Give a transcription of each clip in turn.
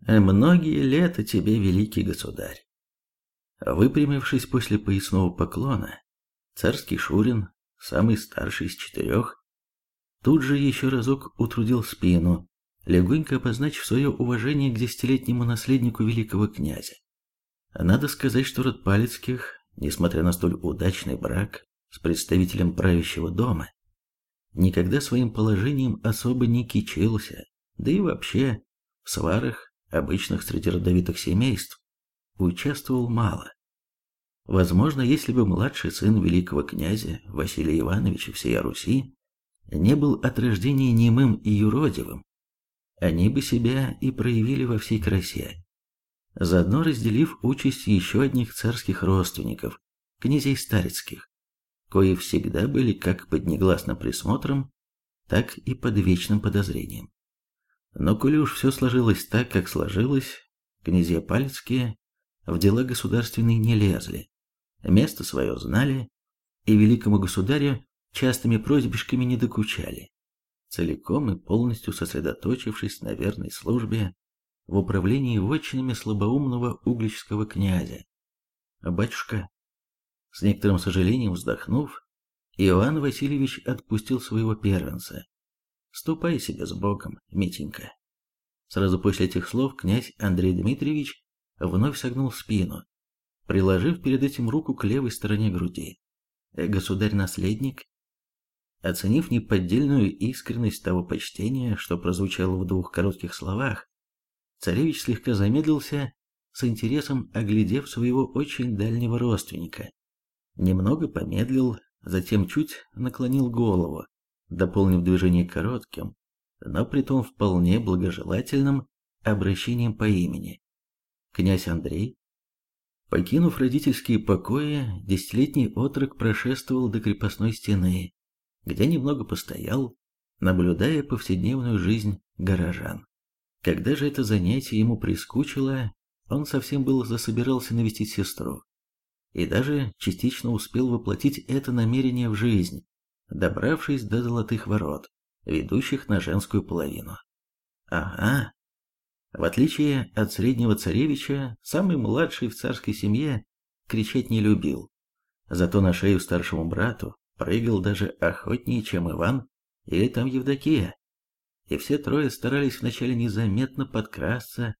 Многие лета тебе, великий государь. Выпрямившись после поясного поклона, царский Шурин, самый старший из четырех, тут же еще разок утрудил спину, легонько обозначив свое уважение к десятилетнему наследнику великого князя. Надо сказать, что род Палецких, несмотря на столь удачный брак с представителем правящего дома, никогда своим положением особо не кичился, да и вообще в сварах, обычных среди родовитых семейств, участвовал мало. Возможно, если бы младший сын великого князя Василия Ивановича всея Руси не был от рождения немым и юродивым, они бы себя и проявили во всей красе, заодно разделив участь еще одних царских родственников, князей Старицких, кои всегда были как под негласным присмотром, так и под вечным подозрением. Но коли уж все сложилось так, как сложилось, князья Палецкие в дела государственные не лезли, место свое знали, и великому государю частыми просьбишками не докучали, целиком и полностью сосредоточившись на верной службе в управлении вотчинами слабоумного угличского князя. «Батюшка», с некоторым сожалением вздохнув, Иоанн Васильевич отпустил своего первенца. «Ступай себе с Богом, Митенька». Сразу после этих слов князь Андрей Дмитриевич вновь согнул спину, приложив перед этим руку к левой стороне груди. Государь-наследник, оценив неподдельную искренность того почтения, что прозвучало в двух коротких словах, царевич слегка замедлился, с интересом оглядев своего очень дальнего родственника. Немного помедлил, затем чуть наклонил голову, дополнив движение коротким, но притом вполне благожелательным обращением по имени. Князь Андрей, Покинув родительские покои, десятилетний отрок прошествовал до крепостной стены, где немного постоял, наблюдая повседневную жизнь горожан. Когда же это занятие ему прискучило, он совсем было засобирался навестить сестру. И даже частично успел воплотить это намерение в жизнь, добравшись до золотых ворот, ведущих на женскую половину. Ага, в отличие от среднего царевича, самый младший в царской семье кричать не любил. Зато на шею старшему брату прыгал даже охотнее, чем Иван или там Евдокия. И все трое старались вначале незаметно подкрасться,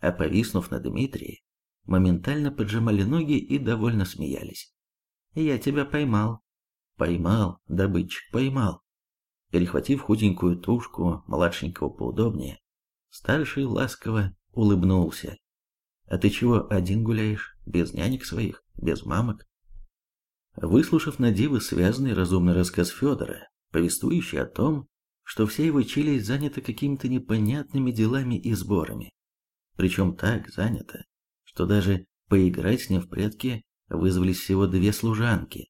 а повиснув на Дмитрии, моментально поджимали ноги и довольно смеялись. «Я тебя поймал». «Поймал, добытчик, поймал». Перехватив худенькую тушку младшенького поудобнее, Старший ласково улыбнулся. «А ты чего один гуляешь? Без нянек своих? Без мамок?» Выслушав на диво связанный разумный рассказ Федора, повествующий о том, что вся его челюсть занята какими-то непонятными делами и сборами, причем так занята, что даже поиграть с ним в прятки вызвались всего две служанки.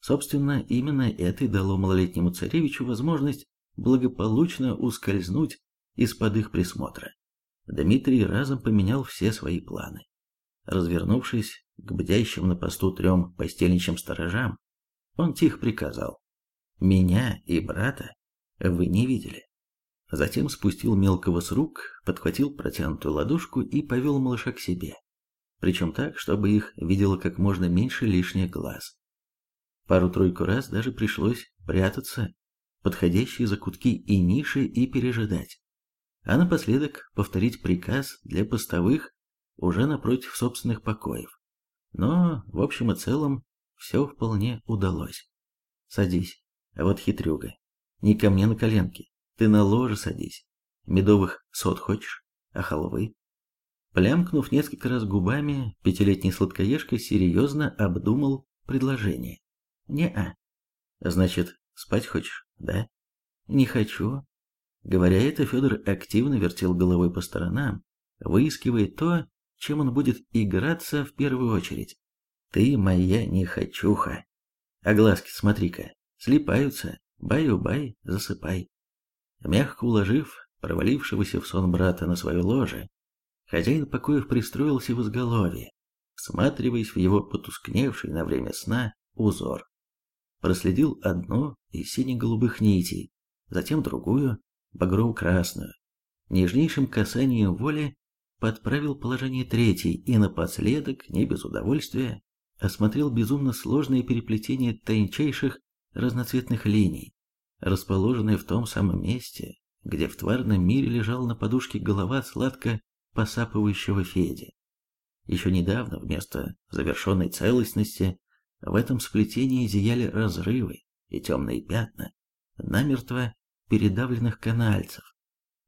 Собственно, именно это и дало малолетнему царевичу возможность благополучно ускользнуть из-под их присмотра. Дмитрий разом поменял все свои планы. Развернувшись к бдящим на посту трем постельничьим сторожам, он тихо приказал «Меня и брата вы не видели». Затем спустил мелкого с рук, подхватил протянутую ладошку и повел малыша к себе. Причем так, чтобы их видело как можно меньше лишних глаз. Пару-тройку раз даже пришлось прятаться, подходящие закутки и ниши и пережидать а напоследок повторить приказ для постовых уже напротив собственных покоев. Но, в общем и целом, все вполне удалось. Садись. А вот хитрюга. Не ко мне на коленки. Ты на ложе садись. Медовых сот хочешь? А халвы? Плямкнув несколько раз губами, пятилетний сладкоежка серьезно обдумал предложение. Не-а. Значит, спать хочешь, да? Не хочу. Говоря это, Федор активно вертел головой по сторонам, выискивая то, чем он будет играться в первую очередь. Ты моя нехочуха. А глазки, смотри-ка, слипаются. Баю-бай, засыпай. Мягко уложив провалившегося в сон брата на свое ложе, хозяин покоев пристроился в изголовье, всматриваясь в его потускневший на время сна узор. Проследил одну из сине-голубых нитей, затем другую, багрово-красную, нежнейшим касанием воли подправил положение третий и напоследок, не без удовольствия, осмотрел безумно сложное переплетение тончайших разноцветных линий, расположенные в том самом месте, где в тварном мире лежал на подушке голова сладко посапывающего Феди. Еще недавно вместо завершенной целостности в этом сплетении зияли разрывы и темные пятна, намертво передавленных канальцев.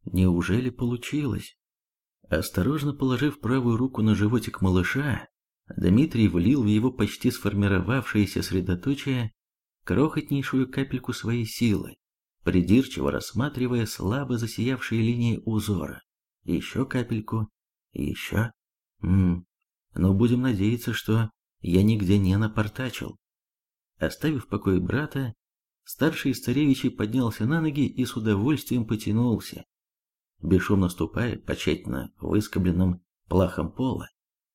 Неужели получилось? Осторожно положив правую руку на животик малыша, Дмитрий влил в его почти сформировавшееся средоточие крохотнейшую капельку своей силы, придирчиво рассматривая слабо засиявшие линии узора. Еще капельку, еще. Ммм, ну будем надеяться, что я нигде не напортачил. Оставив в покое брата, старший из царевичей поднялся на ноги и с удовольствием потянулся. Бесшумно ступая по тщательно выскобленным плахам пола,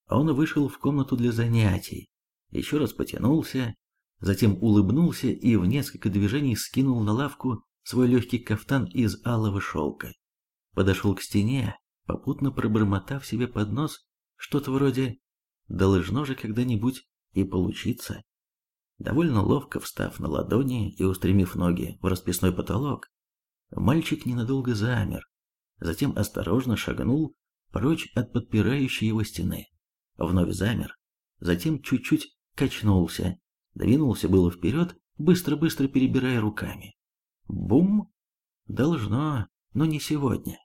он вышел в комнату для занятий, еще раз потянулся, затем улыбнулся и в несколько движений скинул на лавку свой легкий кафтан из алого шелка. Подошел к стене, попутно пробормотав себе под нос что-то вроде должно же когда-нибудь и получиться. Довольно ловко встав на ладони и устремив ноги в расписной потолок, мальчик ненадолго замер, затем осторожно шагнул прочь от подпирающей его стены. Вновь замер, затем чуть-чуть качнулся, двинулся было вперед, быстро-быстро перебирая руками. Бум! Должно, но не сегодня.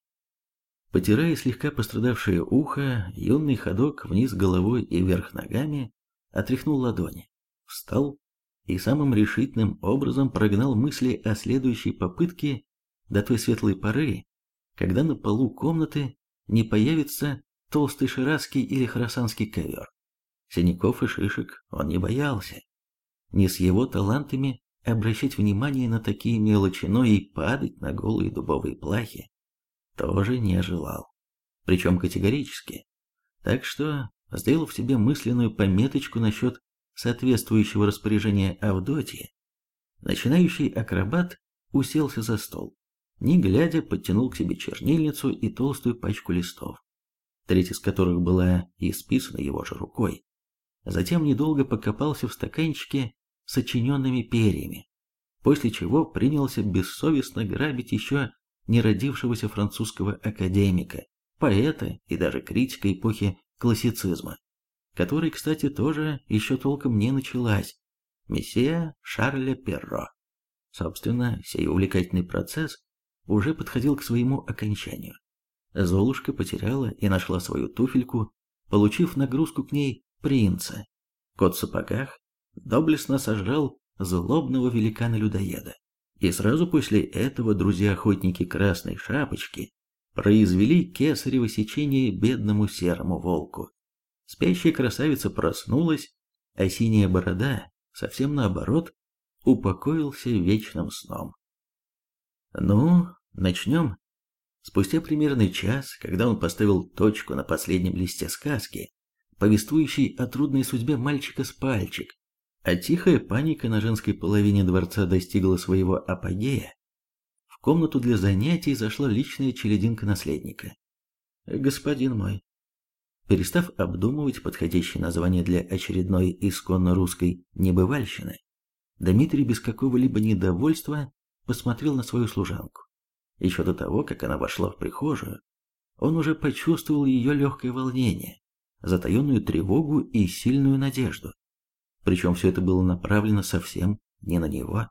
Потирая слегка пострадавшее ухо, юный ходок вниз головой и вверх ногами отряхнул ладони, встал и самым решительным образом прогнал мысли о следующей попытке до той светлой поры, когда на полу комнаты не появится толстый ширазский или хоросанский ковер. Синяков и шишек он не боялся. Не с его талантами обращать внимание на такие мелочи, но и падать на голые дубовые плахи тоже не желал. Причем категорически. Так что, сделав себе мысленную пометочку насчет соответствующего распоряжения Авдотьи, начинающий акробат уселся за стол. Не глядя, подтянул к себе чернильницу и толстую пачку листов, треть из которых была исписана его же рукой. Затем недолго покопался в стаканчике с сочиненными перьями, после чего принялся бессовестно грабить еще не родившегося французского академика, поэта и даже критика эпохи классицизма, который, кстати, тоже еще толком не началась, месье Шарля Перро. Собственно, сей увлекательный процесс уже подходил к своему окончанию. Золушка потеряла и нашла свою туфельку, получив нагрузку к ней принца. Кот в сапогах доблестно сожрал злобного великана-людоеда. И сразу после этого друзья-охотники Красной Шапочки произвели кесарево сечение бедному серому волку. Спящая красавица проснулась, а синяя борода, совсем наоборот, упокоился вечным сном. Ну, начнем. Спустя примерно час, когда он поставил точку на последнем листе сказки, повествующей о трудной судьбе мальчика с пальчик, а тихая паника на женской половине дворца достигла своего апогея, в комнату для занятий зашла личная челединка наследника. «Господин мой». Перестав обдумывать подходящее название для очередной исконно русской небывальщины, Дмитрий без какого-либо недовольства посмотрел на свою служанку. Еще до того, как она вошла в прихожую, он уже почувствовал ее легкое волнение, затаенную тревогу и сильную надежду. Причем все это было направлено совсем не на него.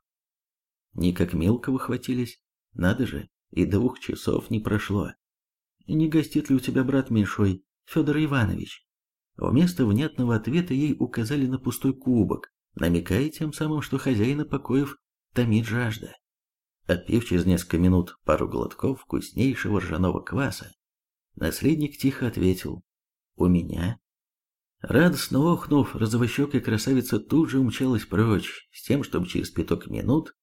Не как мелкого хватились, надо же, и двух часов не прошло. Не гостит ли у тебя брат меньшой, Федор Иванович? Вместо внятного ответа ей указали на пустой кубок, намекая тем самым, что хозяина покоев томит жажда. Отпив через несколько минут пару глотков вкуснейшего ржаного кваса, наследник тихо ответил «У меня Радостно охнув, розовощекая красавица тут же умчалась прочь, с тем, чтобы через пяток минут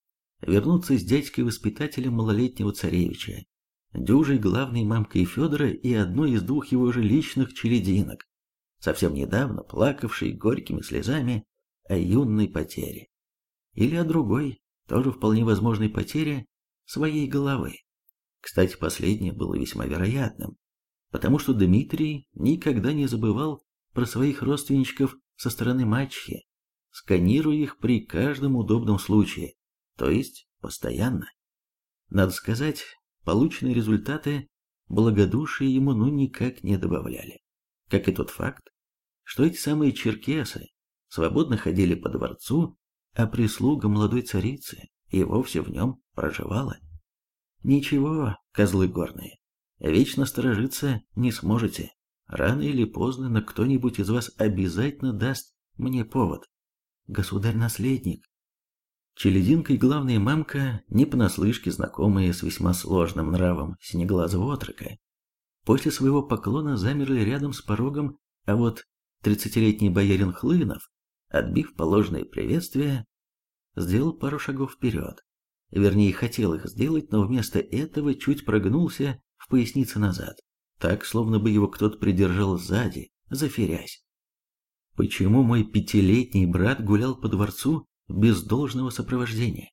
вернуться с дядькой-воспитателем малолетнего царевича, дюжей главной мамкой Федора и одной из двух его же личных челединок, совсем недавно плакавшей горькими слезами о юной потере. Или о другой, тоже вполне возможной потере своей головы. Кстати, последнее было весьма вероятным, потому что Дмитрий никогда не забывал про своих родственничков со стороны мачехи, сканируя их при каждом удобном случае, то есть постоянно. Надо сказать, полученные результаты благодушие ему ну никак не добавляли. Как и тот факт, что эти самые черкесы свободно ходили по дворцу, а прислуга молодой царицы и вовсе в нем проживала. Ничего, козлы горные, вечно сторожиться не сможете. Рано или поздно, но кто-нибудь из вас обязательно даст мне повод. Государь-наследник. Челединка и главная мамка, не понаслышке знакомые с весьма сложным нравом синеглазого отрока, после своего поклона замерли рядом с порогом, а вот тридцатилетний боярин Хлынов, отбив положенное приветствие, сделал пару шагов вперед. Вернее, хотел их сделать, но вместо этого чуть прогнулся в пояснице назад, так, словно бы его кто-то придержал сзади, заферясь. Почему мой пятилетний брат гулял по дворцу без должного сопровождения?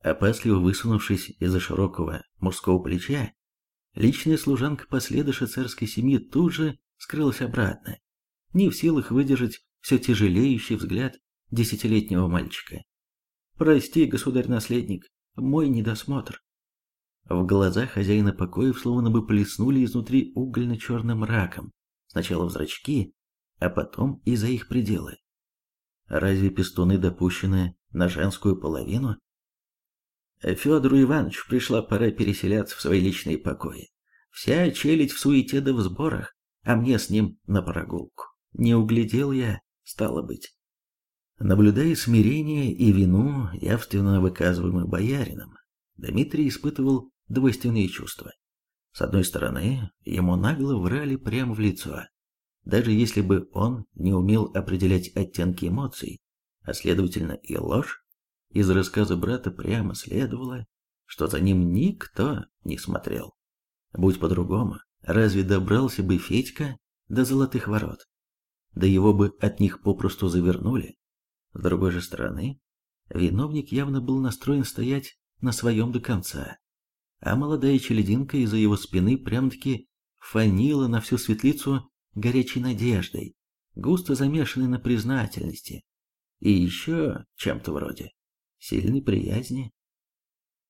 Опасливо высунувшись из-за широкого мужского плеча, личная служанка последыша царской семьи тут же скрылась обратно, не в силах выдержать все тяжелеющий взгляд десятилетнего мальчика. «Прости, государь-наследник, мой недосмотр». В глазах хозяина покоев словно бы плеснули изнутри угольно-черным мраком, сначала в зрачки, а потом и за их пределы. Разве пестуны допущены на женскую половину? Федору Ивановичу пришла пора переселяться в свои личные покои. Вся челядь в суете да в сборах, а мне с ним на прогулку. Не углядел я, стало быть. Наблюдая смирение и вину, явственно выказываемые боярином, Дмитрий испытывал двойственные чувства. С одной стороны, ему нагло врали прямо в лицо. Даже если бы он не умел определять оттенки эмоций, а следовательно и ложь, из рассказа брата прямо следовало, что за ним никто не смотрел. Будь по-другому, разве добрался бы Федька до золотых ворот? Да его бы от них попросту завернули. С другой же стороны, виновник явно был настроен стоять на своем до конца, а молодая челединка из-за его спины прям-таки фанила на всю светлицу горячей надеждой, густо замешанной на признательности и еще чем-то вроде сильной приязни.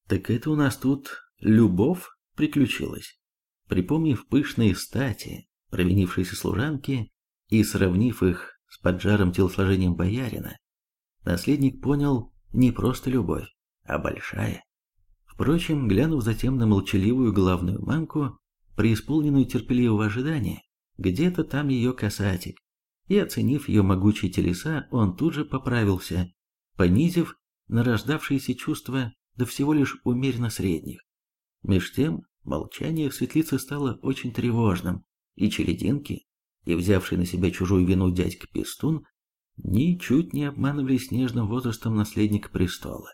Так это у нас тут любовь приключилась. Припомнив пышные стати провинившейся служанки и сравнив их с поджарым телосложением боярина, наследник понял не просто любовь, а большая. Впрочем, глянув затем на молчаливую главную мамку, преисполненную терпеливого ожидания, где-то там ее касатик, и оценив ее могучие телеса, он тут же поправился, понизив нарождавшиеся чувства до всего лишь умеренно средних. Меж тем, молчание в светлице стало очень тревожным, и черединки, и взявший на себя чужую вину дядька Пестун, ничуть не обманывали снежным возрастом наследника престола.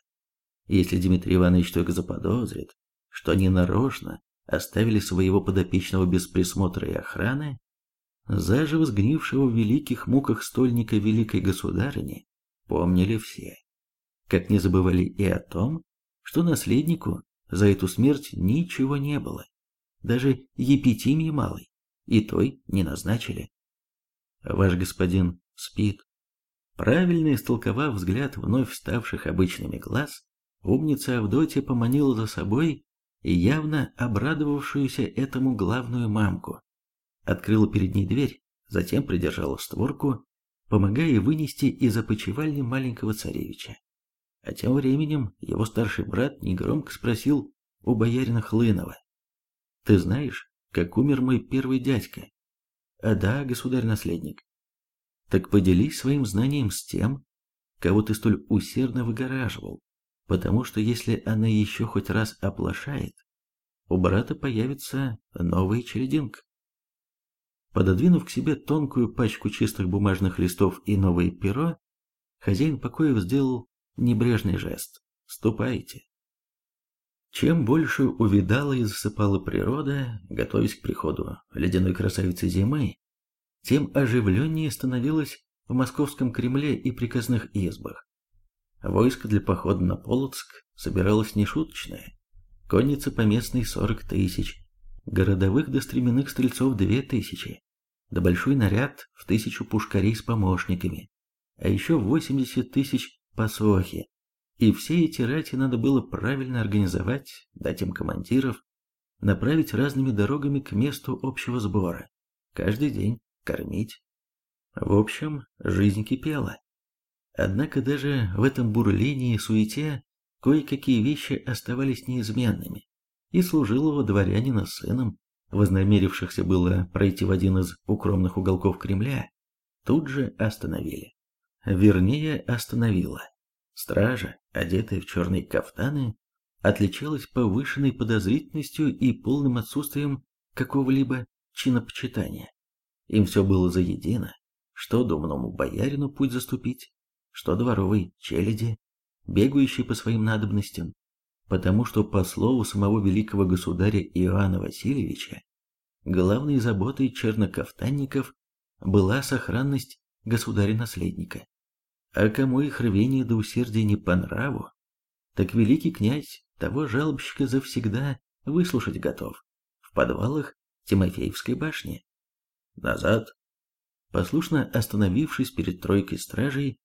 Если Дмитрий Иванович только заподозрит, что они нарочно оставили своего подопечного без присмотра и охраны, заживо сгнившего в великих муках стольника великой государыни, помнили все. Как не забывали и о том, что наследнику за эту смерть ничего не было, даже епитимии малой, и той не назначили. Ваш господин спит, Правильно истолковав взгляд вновь вставших обычными глаз, умница Авдотья поманила за собой и явно обрадовавшуюся этому главную мамку. Открыла перед ней дверь, затем придержала створку, помогая вынести из опочивальни маленького царевича. А тем временем его старший брат негромко спросил у боярина Хлынова. «Ты знаешь, как умер мой первый дядька?» «А да, государь-наследник. Так поделись своим знанием с тем, кого ты столь усердно выгораживал, потому что если она еще хоть раз оплошает, у брата появится новая черединка. Пододвинув к себе тонкую пачку чистых бумажных листов и новое перо, хозяин покоев сделал небрежный жест. «Ступайте». Чем больше увидала и засыпала природа, готовясь к приходу ледяной красавицы зимы, тем оживленнее становилось в московском Кремле и приказных избах. Войско для похода на Полоцк собиралось нешуточное. Конница поместной 40 тысяч, городовых до стременных стрельцов две тысячи, да большой наряд в тысячу пушкарей с помощниками, а еще 80 тысяч посохи. И все эти рати надо было правильно организовать, дать им командиров, направить разными дорогами к месту общего сбора, каждый день кормить. В общем, жизнь кипела. Однако даже в этом бурлении и суете кое-какие вещи оставались неизменными, и служилого дворянина с сыном, вознамерившихся было пройти в один из укромных уголков Кремля, тут же остановили. Вернее, остановила. Стража, одетая в черные кафтаны, отличалась повышенной подозрительностью и полным отсутствием какого-либо чинопочитания. Им все было заедино, что думному боярину путь заступить, что дворовой челяди, бегающей по своим надобностям, потому что, по слову самого великого государя Иоанна Васильевича, главной заботой чернокафтанников была сохранность государя-наследника. А кому их рвение до усердия не по нраву, так великий князь того жалобщика завсегда выслушать готов в подвалах Тимофеевской башни. Назад. Послушно остановившись перед тройкой стражей,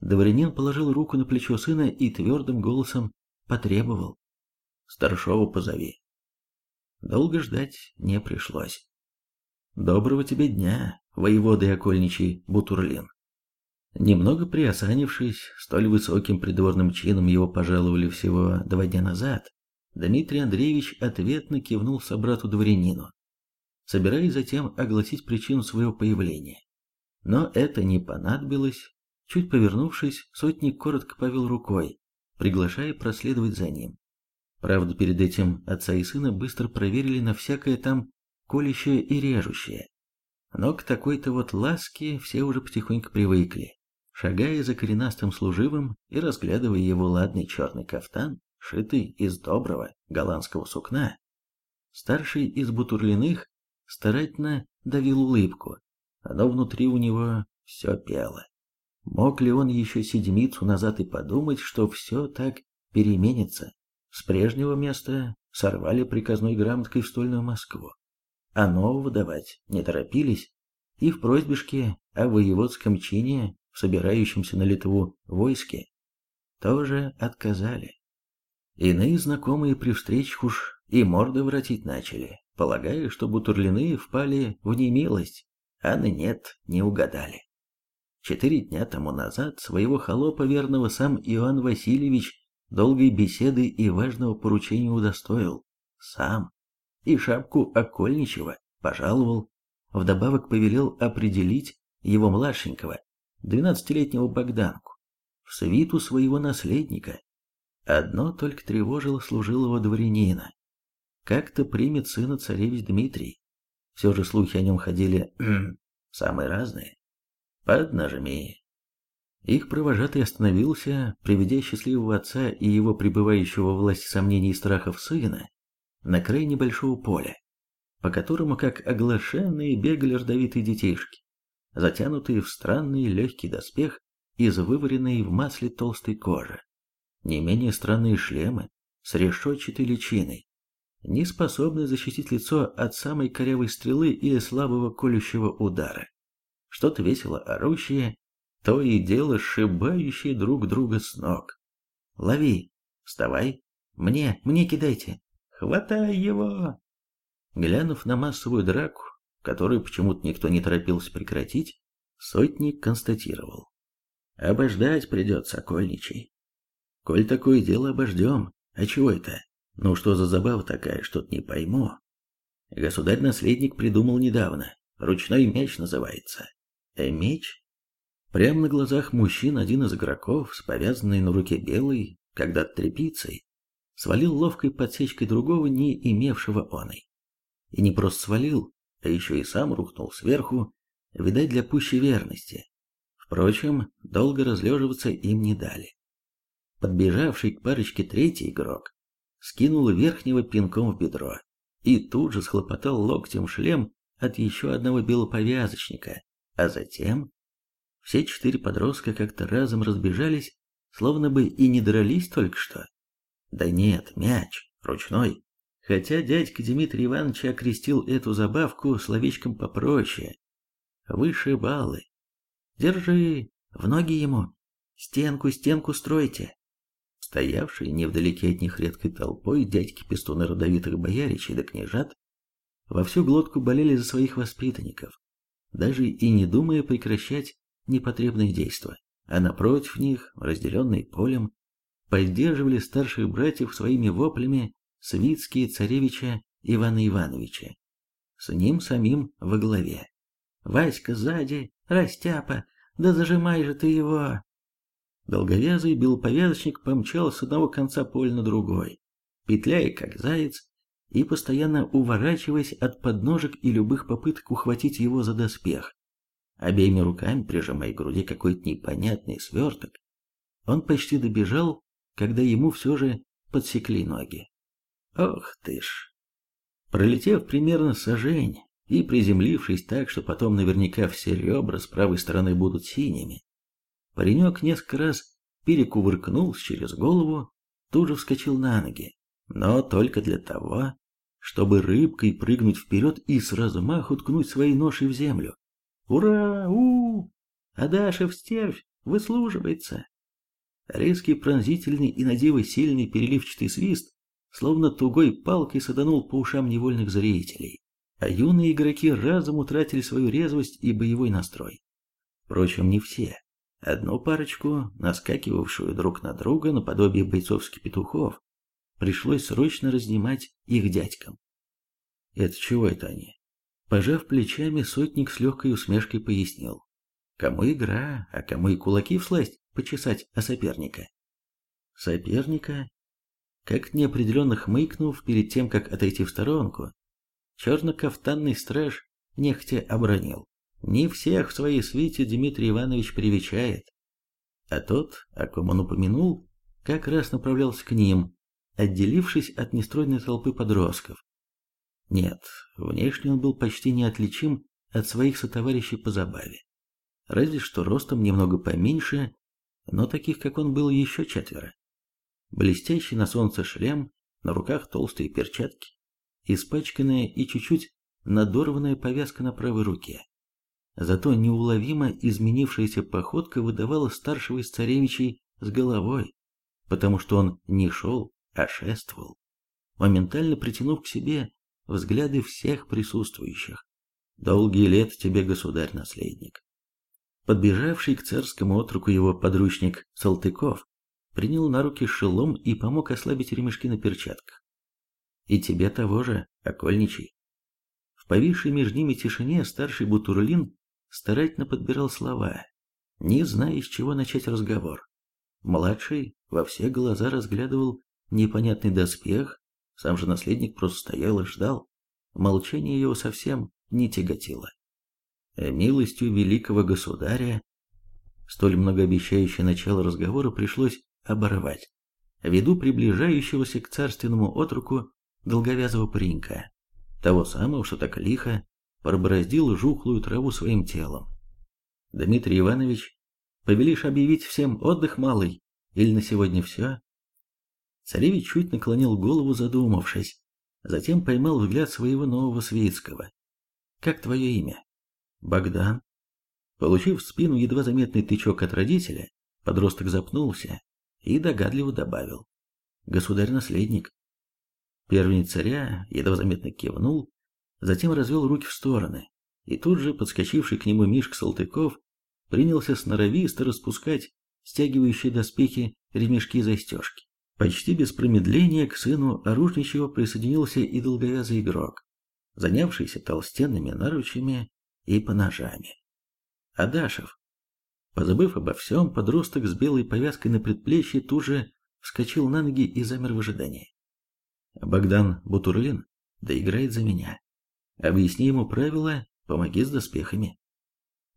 дворянин положил руку на плечо сына и твердым голосом потребовал. Старшова позови. Долго ждать не пришлось. Доброго тебе дня, воевода и окольничий Бутурлин. Немного приосанившись, столь высоким придворным чином его пожаловали всего два дня назад, Дмитрий Андреевич ответно кивнул собрату-дворянину, собираясь затем огласить причину своего появления. Но это не понадобилось. Чуть повернувшись, сотник коротко повел рукой, приглашая проследовать за ним. Правда, перед этим отца и сына быстро проверили на всякое там колющее и режущее. Но к такой-то вот ласке все уже потихоньку привыкли шагая за коренастым служивым и разглядывая его ладный черный кафтан, шитый из доброго голландского сукна. Старший из бутурлиных старательно давил улыбку, но внутри у него все пело. Мог ли он еще седмицу назад и подумать, что все так переменится? С прежнего места сорвали приказной грамоткой в стольную Москву, а нового давать не торопились, и в просьбишке о воеводском чине в собирающемся на Литву войске, тоже отказали. Иные знакомые при встречах уж и морды воротить начали, полагая, что бутурлины впали в немилость, а на нет не угадали. Четыре дня тому назад своего холопа верного сам Иоанн Васильевич долгой беседы и важного поручения удостоил, сам, и шапку окольничего пожаловал, вдобавок повелел определить его младшенького двенадцатилетнего Богданку, в свиту своего наследника. Одно только тревожило служилого дворянина. Как-то примет сына царевич Дмитрий. Все же слухи о нем ходили самые разные. Поднажми. Их провожатый остановился, приведя счастливого отца и его пребывающего в власти сомнений и страхов сына на край небольшого поля, по которому, как оглашенные, бегали родовитые детишки затянутые в странный легкий доспех из вываренной в масле толстой кожи. Не менее странные шлемы с решетчатой личиной, не способные защитить лицо от самой корявой стрелы или слабого колющего удара. Что-то весело орущее, то и дело сшибающие друг друга с ног. «Лови! Вставай! Мне, мне кидайте! Хватай его!» Глянув на массовую драку, которую почему-то никто не торопился прекратить, сотник констатировал. «Обождать придется, Сокольничий. Коль такое дело обождем, а чего это? Ну что за забава такая, что-то не пойму. Государь-наследник придумал недавно, ручной мяч называется. Э, меч?» Прямо на глазах мужчин один из игроков, с повязанной на руке белой, когда-то тряпицей, свалил ловкой подсечкой другого, не имевшего оной. И не просто свалил, а еще и сам рухнул сверху, видать, для пущей верности. Впрочем, долго разлеживаться им не дали. Подбежавший к парочке третий игрок скинул верхнего пинком в бедро и тут же схлопотал локтем шлем от еще одного белоповязочника, а затем все четыре подростка как-то разом разбежались, словно бы и не дрались только что. Да нет, мяч, ручной, Хотя дядька Дмитрий Иванович окрестил эту забавку словечком попроще. Выше баллы. Держи, в ноги ему. Стенку, стенку стройте. Стоявшие невдалеке от них редкой толпой дядьки-пестуны родовитых бояричей да княжат во всю глотку болели за своих воспитанников, даже и не думая прекращать непотребные действия, а напротив них, разделенные полем, поддерживали старших братьев своими воплями Свицкие царевича Ивана Ивановича. С ним самим во главе. «Васька сзади, растяпа, да зажимай же ты его!» Долговязый белоповязочник помчал с одного конца поля на другой, петляя как заяц и постоянно уворачиваясь от подножек и любых попыток ухватить его за доспех. Обеими руками прижимая к груди какой-то непонятный сверток, он почти добежал, когда ему все же подсекли ноги. Ох ты ж! Пролетев примерно сажень и приземлившись так, что потом наверняка все ребра с правой стороны будут синими, паренек несколько раз перекувыркнулся через голову, тут же вскочил на ноги, но только для того, чтобы рыбкой прыгнуть вперед и с размаху ткнуть своей ношей в землю. «Ура! у Адашев стервь! Выслуживается!» Резкий, пронзительный и на сильный переливчатый свист словно тугой палкой саданул по ушам невольных зрителей, а юные игроки разом утратили свою резвость и боевой настрой. Впрочем, не все. Одну парочку, наскакивавшую друг на друга наподобие бойцовских петухов, пришлось срочно разнимать их дядькам. «Это чего это они?» Пожав плечами, сотник с легкой усмешкой пояснил. Кому игра, а кому и кулаки всласть почесать о соперника. Соперника как неопределенно хмыкнув перед тем, как отойти в сторонку, черно-кафтанный страж нехотя обронил. Не всех в своей свите Дмитрий Иванович привечает. А тот, о ком он упомянул, как раз направлялся к ним, отделившись от нестройной толпы подростков. Нет, внешне он был почти неотличим от своих сотоварищей по забаве. Разве что ростом немного поменьше, но таких, как он, было еще четверо блестящий на солнце шлем, на руках толстые перчатки, испачканная и чуть-чуть надорванная повязка на правой руке. Зато неуловимо изменившаяся походка выдавала старшего из царевичей с головой, потому что он не шел, а моментально притянув к себе взгляды всех присутствующих. «Долгие лет тебе, государь-наследник». Подбежавший к царскому отруку его подручник Салтыков принял на руки шелом и помог ослабить ремешки на перчатках. И тебе того же, окольничий. В повисшей между ними тишине старший Бутурлин старательно подбирал слова, не зная, с чего начать разговор. Младший во все глаза разглядывал непонятный доспех, сам же наследник просто стоял и ждал. Молчание его совсем не тяготило. Милостью великого государя Столь многообещающее начало разговора пришлось оборвать, ввиду приближающегося к царственному отруку долговязого паренька, того самого, что так лихо пробороздил жухлую траву своим телом. Дмитрий Иванович, повелишь объявить всем отдых малый, или на сегодня все? Царевич чуть наклонил голову, задумавшись, затем поймал взгляд своего нового Свицкого. «Как твое имя?» «Богдан». Получив в спину едва заметный тычок от родителя, подросток запнулся и догадливо добавил. Государь-наследник. Первенец царя едва заметно кивнул, затем развел руки в стороны, и тут же подскочивший к нему Мишка Салтыков принялся сноровисто распускать стягивающие доспехи ремешки и застежки. Почти без промедления к сыну оружничего присоединился и долговязый игрок, занявшийся толстенными наручами и поножами. Адашев, Позабыв обо всем, подросток с белой повязкой на предплечье тут же вскочил на ноги и замер в ожидании. Богдан Бутурлин доиграет за меня. Объясни ему правила, помоги с доспехами.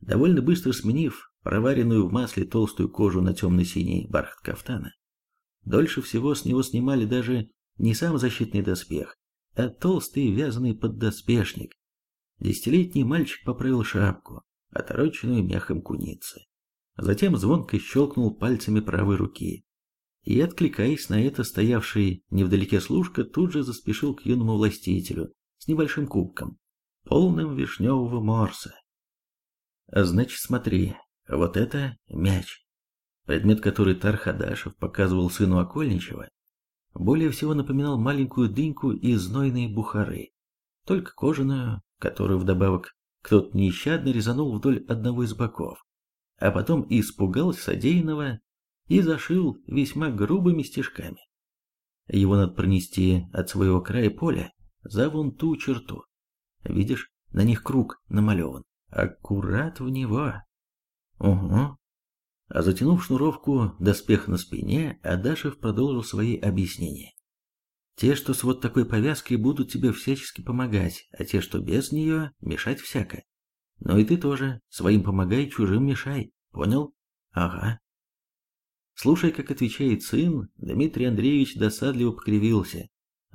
Довольно быстро сменив проваренную в масле толстую кожу на темно-синий бархат кафтана, дольше всего с него снимали даже не сам защитный доспех, а толстый вязаный поддоспешник. Десятилетний мальчик поправил шапку, отороченную мехом куницы. Затем звонко щелкнул пальцами правой руки, И, откликаясь на это, стоявший невдалеке служка тут же заспешил к юному властителю с небольшим кубком, полным вишневого морса. Значит, смотри, вот это мяч. Предмет, который Тархадашев показывал сыну Окольничева, более всего напоминал маленькую дыньку из знойной бухары, только кожаную, которую вдобавок кто-то нещадно резанул вдоль одного из боков, а потом испугался содеянного и зашил весьма грубыми стежками. Его надо пронести от своего края поля за вон ту черту. Видишь, на них круг намалеван. Аккурат в него. Угу. А затянув шнуровку доспех на спине, Адашев продолжил свои объяснения. Те, что с вот такой повязкой, будут тебе всячески помогать, а те, что без нее, мешать всяко. Но и ты тоже, своим помогай, чужим мешай. Понял? Ага. Слушай, как отвечает сын, Дмитрий Андреевич досадливо покривился.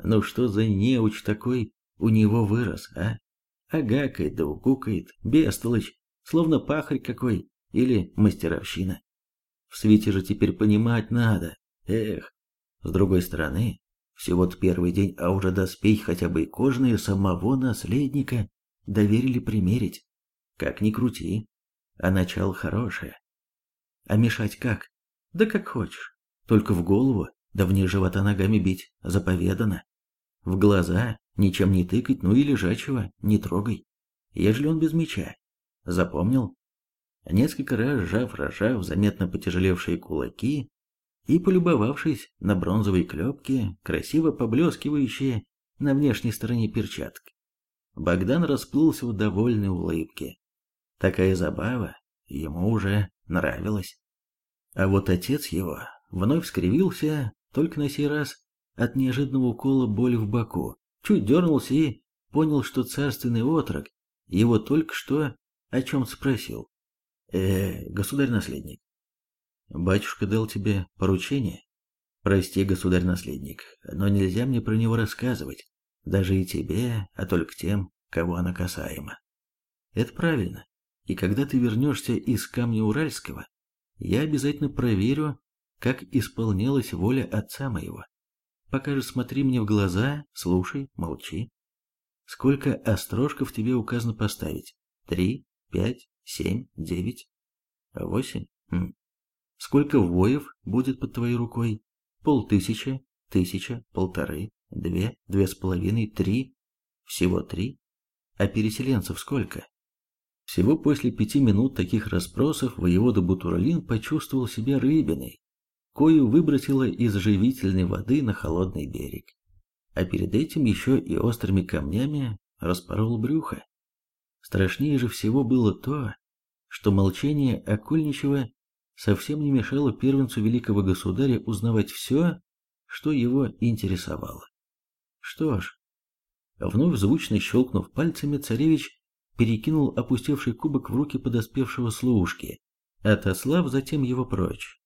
Ну что за неуч такой у него вырос, а? Агакает да укукает, бестолочь, словно пахарь какой или мастеровщина. В свете же теперь понимать надо. Эх, с другой стороны, всего-то первый день, а уже доспехи хотя бы и кожные самого наследника доверили примерить. Как ни крути, а начало хорошее. А мешать как? Да как хочешь. Только в голову, да вне живота ногами бить заповедано. В глаза ничем не тыкать, ну и лежачего не трогай, ежели он без меча. Запомнил? Несколько раз сжав-разжав заметно потяжелевшие кулаки, и, полюбовавшись на бронзовые клепки, красиво поблескивающие на внешней стороне перчаток, Богдан расплылся в довольной улыбке. Такая забава ему уже нравилась. А вот отец его вновь скривился, только на сей раз от неожиданного укола боли в боку, чуть дернулся и понял, что царственный отрок его только что о чем спросил. «Э, государь-наследник, Батюшка дал тебе поручение? Прости, государь-наследник, но нельзя мне про него рассказывать, даже и тебе, а только тем, кого она касаема. Это правильно. И когда ты вернешься из камня Уральского, я обязательно проверю, как исполнялась воля отца моего. Пока же смотри мне в глаза, слушай, молчи. Сколько острожков тебе указано поставить? Три, пять, семь, девять, восемь? Сколько воев будет под твоей рукой? Полтысячи, тысяча, полторы, две, две с половиной, три. Всего три. А переселенцев сколько? Всего после пяти минут таких расспросов воевода Бутуралин почувствовал себя рыбиной, кою выбросило из живительной воды на холодный берег. А перед этим еще и острыми камнями распорол брюхо. Страшнее же всего было то, что молчание Окольничева совсем не мешало первенцу великого государя узнавать все, что его интересовало. Что ж, вновь звучно щелкнув пальцами, царевич перекинул опустевший кубок в руки подоспевшего служки, отослав затем его прочь.